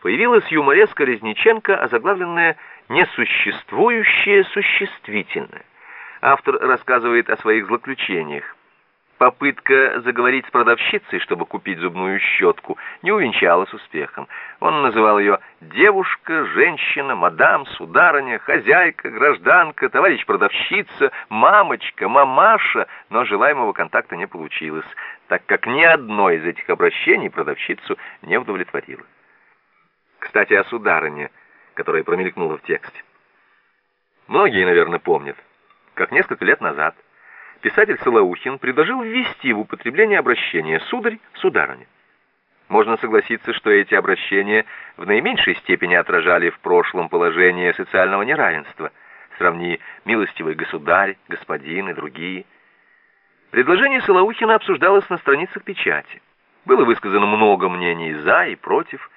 появилась юмореска Резниченко, озаглавленная «Несуществующее существительное». Автор рассказывает о своих злоключениях. Попытка заговорить с продавщицей, чтобы купить зубную щетку, не увенчалась успехом. Он называл ее «девушка», «женщина», «мадам», «сударыня», «хозяйка», «гражданка», «товарищ продавщица», «мамочка», «мамаша», но желаемого контакта не получилось, так как ни одно из этих обращений продавщицу не удовлетворило. Кстати, о сударыне, которая промелькнула в тексте. Многие, наверное, помнят, как несколько лет назад писатель Солоухин предложил ввести в употребление обращение «сударь», «сударыня». Можно согласиться, что эти обращения в наименьшей степени отражали в прошлом положение социального неравенства. Сравни «милостивый государь», «господин» и другие. Предложение Солоухина обсуждалось на страницах печати. Было высказано много мнений «за» и «против».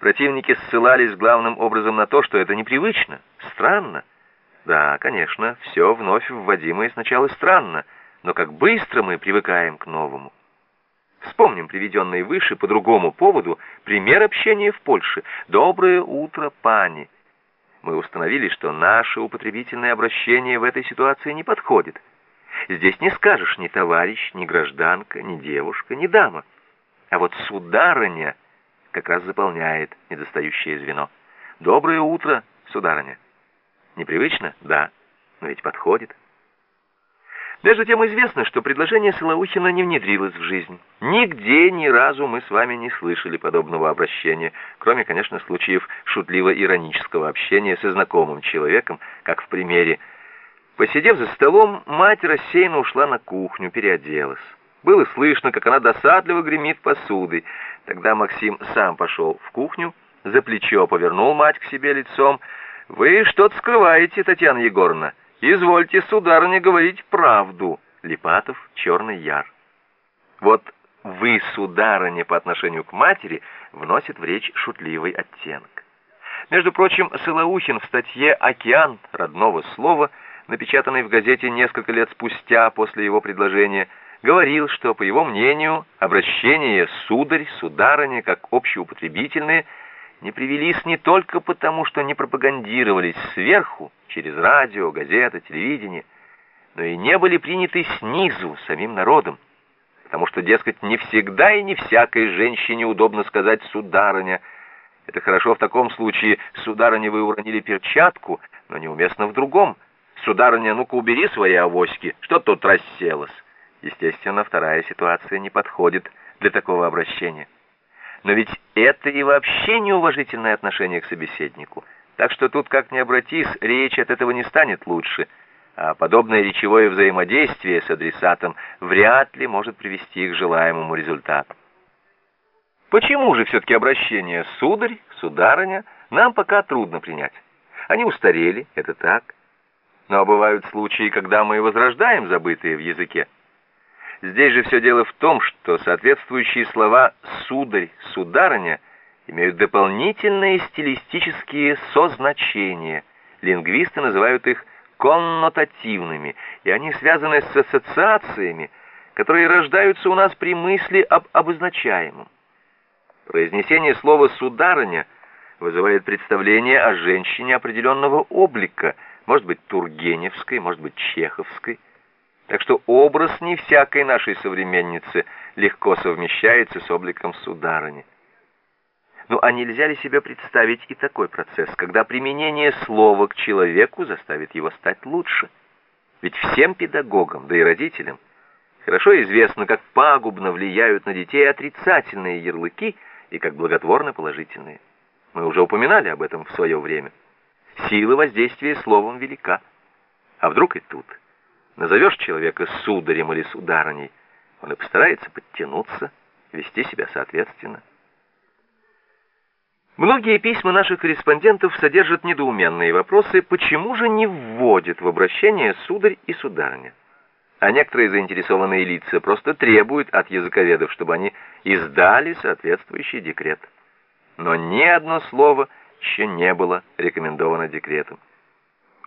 Противники ссылались главным образом на то, что это непривычно, странно, да, конечно, все вновь вводимое сначала странно, но как быстро мы привыкаем к новому. Вспомним приведенный выше по другому поводу пример общения в Польше. «Доброе утро, пани!» Мы установили, что наше употребительное обращение в этой ситуации не подходит. Здесь не скажешь ни товарищ, ни гражданка, ни девушка, ни дама. А вот сударыня как раз заполняет недостающее звено. «Доброе утро, сударыня!» Непривычно? Да. Но ведь подходит. Между тем известно, что предложение Солоухина не внедрилось в жизнь. Нигде ни разу мы с вами не слышали подобного обращения, кроме, конечно, случаев шутливо-иронического общения со знакомым человеком, как в примере. Посидев за столом, мать рассеянно ушла на кухню, переоделась. Было слышно, как она досадливо гремит посудой. Тогда Максим сам пошел в кухню, за плечо повернул мать к себе лицом, «Вы что-то скрываете, Татьяна Егоровна. Извольте, сударыня, говорить правду». Липатов, Черный Яр. Вот «вы, сударыня» по отношению к матери вносит в речь шутливый оттенок. Между прочим, Солоухин в статье «Океан родного слова», напечатанной в газете несколько лет спустя после его предложения, говорил, что, по его мнению, обращение «сударь», «сударыня» как общеупотребительные – не привелись не только потому, что не пропагандировались сверху, через радио, газеты, телевидение, но и не были приняты снизу, самим народом, потому что, дескать, не всегда и не всякой женщине удобно сказать «сударыня». Это хорошо в таком случае «сударыня, вы уронили перчатку», но неуместно в другом. «Сударыня, ну-ка убери свои авоськи, что тут расселось?» Естественно, вторая ситуация не подходит для такого обращения. Но ведь это и вообще неуважительное отношение к собеседнику. Так что тут, как ни обратись, речь от этого не станет лучше. А подобное речевое взаимодействие с адресатом вряд ли может привести к желаемому результату. Почему же все-таки обращение «сударь», «сударыня» нам пока трудно принять? Они устарели, это так. Но бывают случаи, когда мы возрождаем забытые в языке. Здесь же все дело в том, что соответствующие слова «сударь», «сударыня» имеют дополнительные стилистические созначения. Лингвисты называют их коннотативными, и они связаны с ассоциациями, которые рождаются у нас при мысли об обозначаемом. Произнесение слова «сударыня» вызывает представление о женщине определенного облика, может быть, тургеневской, может быть, чеховской. Так что образ не всякой нашей современницы легко совмещается с обликом сударыни. Ну а нельзя ли себе представить и такой процесс, когда применение слова к человеку заставит его стать лучше? Ведь всем педагогам, да и родителям, хорошо известно, как пагубно влияют на детей отрицательные ярлыки и как благотворно положительные. Мы уже упоминали об этом в свое время. Сила воздействия словом велика. А вдруг и тут – Назовешь человека сударем или сударыней, он и постарается подтянуться, вести себя соответственно. Многие письма наших корреспондентов содержат недоуменные вопросы, почему же не вводят в обращение сударь и сударыня. А некоторые заинтересованные лица просто требуют от языковедов, чтобы они издали соответствующий декрет. Но ни одно слово еще не было рекомендовано декретом.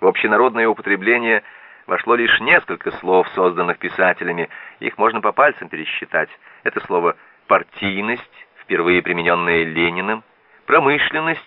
В общенародное употребление – вошло лишь несколько слов, созданных писателями. Их можно по пальцам пересчитать. Это слово «партийность», впервые примененное Лениным, промышленность